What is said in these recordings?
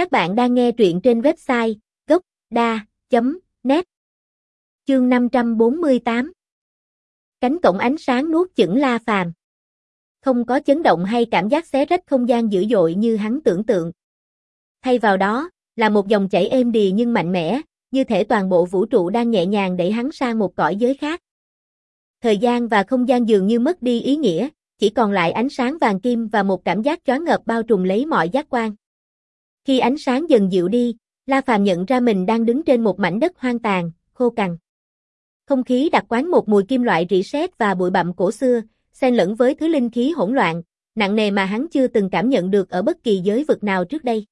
Các bạn đang nghe truyện trên website gốc.da.net Chương 548 Cánh cổng ánh sáng nuốt chửng La Phàm Không có chấn động hay cảm giác xé rách không gian dữ dội như hắn tưởng tượng. Thay vào đó, là một dòng chảy êm đì nhưng mạnh mẽ, như thể toàn bộ vũ trụ đang nhẹ nhàng đẩy hắn sang một cõi giới khác. Thời gian và không gian dường như mất đi ý nghĩa, chỉ còn lại ánh sáng vàng kim và một cảm giác choáng ngợp bao trùm lấy mọi giác quan. Khi ánh sáng dần dịu đi, La Phàm nhận ra mình đang đứng trên một mảnh đất hoang tàn, khô cằn. Không khí đặc quán một mùi kim loại rỉ sét và bụi bặm cổ xưa, xen lẫn với thứ linh khí hỗn loạn, nặng nề mà hắn chưa từng cảm nhận được ở bất kỳ giới vực nào trước đây.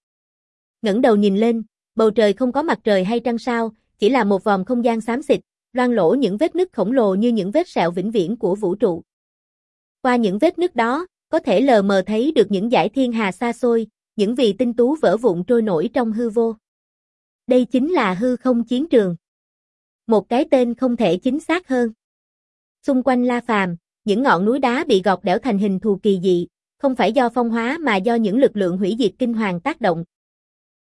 Ngẩng đầu nhìn lên, bầu trời không có mặt trời hay trăng sao, chỉ là một vòng không gian xám xịt, loang lỗ những vết nứt khổng lồ như những vết sẹo vĩnh viễn của vũ trụ. Qua những vết nứt đó, có thể lờ mờ thấy được những dải thiên hà xa xôi, những vì tinh tú vỡ vụn trôi nổi trong hư vô. Đây chính là hư không chiến trường. Một cái tên không thể chính xác hơn. Xung quanh La Phàm, những ngọn núi đá bị gọt đẽo thành hình thù kỳ dị, không phải do phong hóa mà do những lực lượng hủy diệt kinh hoàng tác động.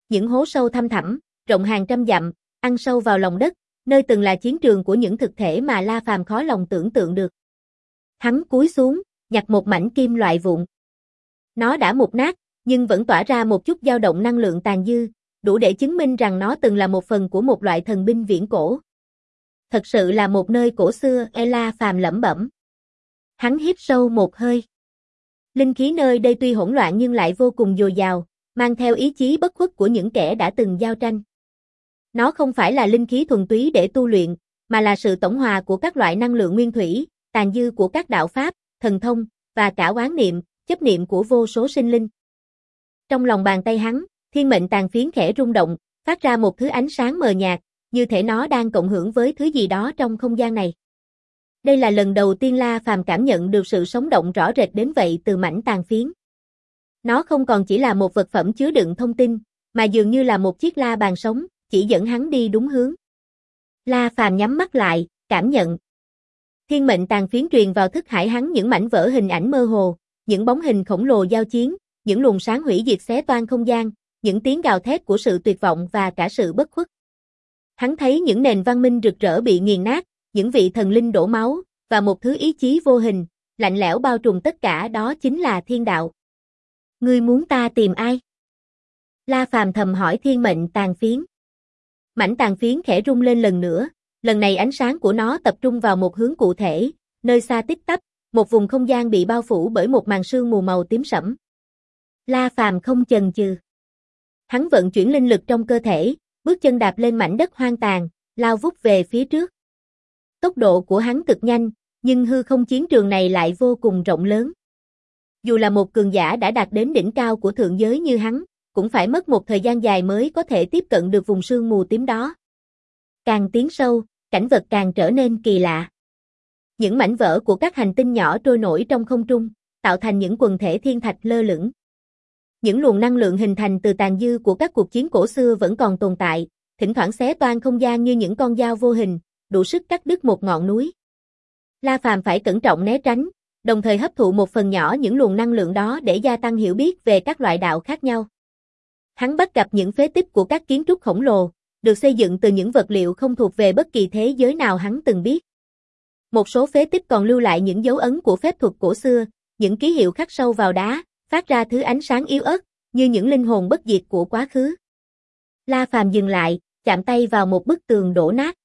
Những hố sâu thăm thẳm, rộng hàng trăm dặm, ăn sâu vào lòng đất, nơi từng là chiến trường của những thực thể mà La Phàm khó lòng tưởng tượng được. Hắn cúi xuống, nhặt một mảnh kim loại vụn. Nó đã mục nát, nhưng vẫn tỏa ra một chút dao động năng lượng tàn dư, đủ để chứng minh rằng nó từng là một phần của một loại thần binh viễn cổ. Thật sự là một nơi cổ xưa, Ela phàm lẩm bẩm. Hắn hít sâu một hơi. Linh khí nơi đây tuy hỗn loạn nhưng lại vô cùng dồi dào, mang theo ý chí bất khuất của những kẻ đã từng giao tranh. Nó không phải là linh khí thuần túy để tu luyện, mà là sự tổng hòa của các loại năng lượng nguyên thủy, tàn dư của các đạo pháp, thần thông, và cả quán niệm, chấp niệm của vô số sinh linh. Trong lòng bàn tay hắn, thiên mệnh tàn phiến khẽ rung động, phát ra một thứ ánh sáng mờ nhạt, như thể nó đang cộng hưởng với thứ gì đó trong không gian này. Đây là lần đầu tiên La Phàm cảm nhận được sự sống động rõ rệt đến vậy từ mảnh tàn phiến. Nó không còn chỉ là một vật phẩm chứa đựng thông tin, mà dường như là một chiếc la bàn sống, chỉ dẫn hắn đi đúng hướng. La Phàm nhắm mắt lại, cảm nhận. Thiên mệnh tàn phiến truyền vào thức hải hắn những mảnh vỡ hình ảnh mơ hồ, những bóng hình khổng lồ giao chiến, những luồng sáng hủy diệt xé toan không gian, những tiếng gào thét của sự tuyệt vọng và cả sự bất khuất. Hắn thấy những nền văn minh rực rỡ bị nghiền nát, những vị thần linh đổ máu, và một thứ ý chí vô hình, lạnh lẽo bao trùm tất cả đó chính là thiên đạo. Ngươi muốn ta tìm ai? La Phàm thầm hỏi thiên mệnh tàn phiến. Mảnh tàn phiến khẽ rung lên lần nữa, lần này ánh sáng của nó tập trung vào một hướng cụ thể, nơi xa tích tắp, một vùng không gian bị bao phủ bởi một màn sương mù màu tím sẫm. La Phàm không chần chừ. Hắn vận chuyển linh lực trong cơ thể, bước chân đạp lên mảnh đất hoang tàn, lao vút về phía trước. Tốc độ của hắn cực nhanh, nhưng hư không chiến trường này lại vô cùng rộng lớn. Dù là một cường giả đã đạt đến đỉnh cao của thượng giới như hắn, cũng phải mất một thời gian dài mới có thể tiếp cận được vùng sương mù tím đó. Càng tiến sâu, cảnh vật càng trở nên kỳ lạ. Những mảnh vỡ của các hành tinh nhỏ trôi nổi trong không trung, tạo thành những quần thể thiên thạch lơ lửng. Những luồng năng lượng hình thành từ tàn dư của các cuộc chiến cổ xưa vẫn còn tồn tại, thỉnh thoảng xé toan không gian như những con dao vô hình, đủ sức cắt đứt một ngọn núi. La Phàm phải cẩn trọng né tránh, đồng thời hấp thụ một phần nhỏ những luồng năng lượng đó để gia tăng hiểu biết về các loại đạo khác nhau. Hắn bắt gặp những phế tích của các kiến trúc khổng lồ, được xây dựng từ những vật liệu không thuộc về bất kỳ thế giới nào hắn từng biết. Một số phế tích còn lưu lại những dấu ấn của phép thuật cổ xưa, những ký hiệu khắc sâu vào đá, phát ra thứ ánh sáng yếu ớt, như những linh hồn bất diệt của quá khứ. La Phàm dừng lại, chạm tay vào một bức tường đổ nát.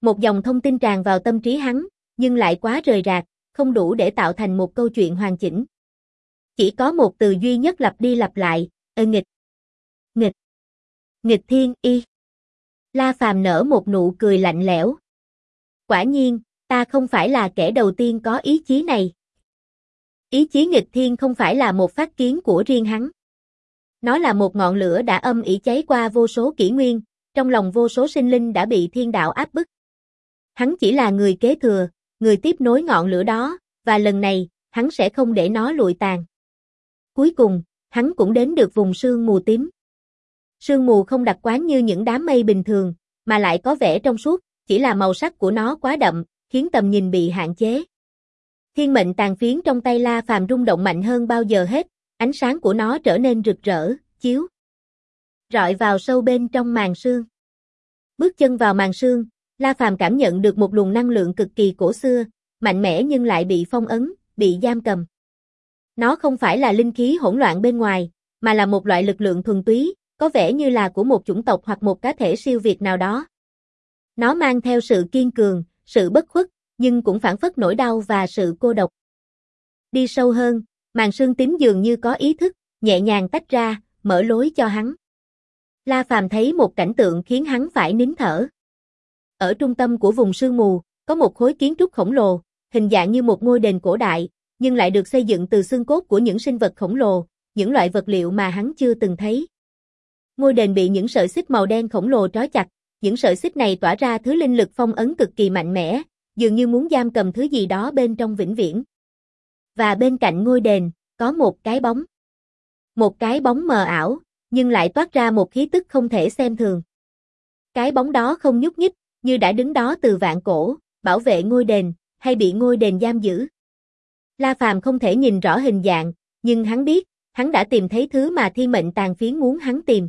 Một dòng thông tin tràn vào tâm trí hắn, nhưng lại quá rời rạc, không đủ để tạo thành một câu chuyện hoàn chỉnh. Chỉ có một từ duy nhất lặp đi lặp lại, ơ nghịch. Nghịch. Nghịch thiên y. La Phàm nở một nụ cười lạnh lẽo. Quả nhiên, ta không phải là kẻ đầu tiên có ý chí này. Ý chí nghịch thiên không phải là một phát kiến của riêng hắn. Nó là một ngọn lửa đã âm ỉ cháy qua vô số kỷ nguyên, trong lòng vô số sinh linh đã bị thiên đạo áp bức. Hắn chỉ là người kế thừa, người tiếp nối ngọn lửa đó, và lần này, hắn sẽ không để nó lụi tàn. Cuối cùng, hắn cũng đến được vùng sương mù tím. Sương mù không đặc quán như những đám mây bình thường, mà lại có vẻ trong suốt, chỉ là màu sắc của nó quá đậm, khiến tầm nhìn bị hạn chế. Thiên mệnh tàn phiến trong tay La Phàm rung động mạnh hơn bao giờ hết, ánh sáng của nó trở nên rực rỡ, chiếu rọi vào sâu bên trong màn sương. Bước chân vào màn sương, La Phàm cảm nhận được một luồng năng lượng cực kỳ cổ xưa, mạnh mẽ nhưng lại bị phong ấn, bị giam cầm. Nó không phải là linh khí hỗn loạn bên ngoài, mà là một loại lực lượng thuần túy, có vẻ như là của một chủng tộc hoặc một cá thể siêu việt nào đó. Nó mang theo sự kiên cường, sự bất khuất, nhưng cũng phản phất nỗi đau và sự cô độc. Đi sâu hơn, màn sương tím dường như có ý thức, nhẹ nhàng tách ra, mở lối cho hắn. La Phàm thấy một cảnh tượng khiến hắn phải nín thở. Ở trung tâm của vùng sương mù, có một khối kiến trúc khổng lồ, hình dạng như một ngôi đền cổ đại, nhưng lại được xây dựng từ xương cốt của những sinh vật khổng lồ, những loại vật liệu mà hắn chưa từng thấy. Ngôi đền bị những sợi xích màu đen khổng lồ trói chặt, những sợi xích này tỏa ra thứ linh lực phong ấn cực kỳ mạnh mẽ, dường như muốn giam cầm thứ gì đó bên trong vĩnh viễn. Và bên cạnh ngôi đền, có một cái bóng. Một cái bóng mờ ảo, nhưng lại toát ra một khí tức không thể xem thường. Cái bóng đó không nhúc nhích, như đã đứng đó từ vạn cổ, bảo vệ ngôi đền, hay bị ngôi đền giam giữ. La Phàm không thể nhìn rõ hình dạng, nhưng hắn biết, hắn đã tìm thấy thứ mà thiên mệnh tàn phiến muốn hắn tìm.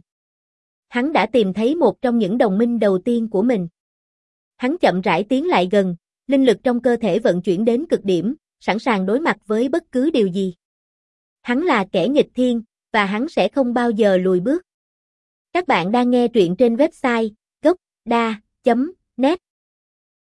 Hắn đã tìm thấy một trong những đồng minh đầu tiên của mình. Hắn chậm rãi tiến lại gần, linh lực trong cơ thể vận chuyển đến cực điểm, sẵn sàng đối mặt với bất cứ điều gì. Hắn là kẻ nghịch thiên, và hắn sẽ không bao giờ lùi bước. Các bạn đang nghe truyện trên website gocda.net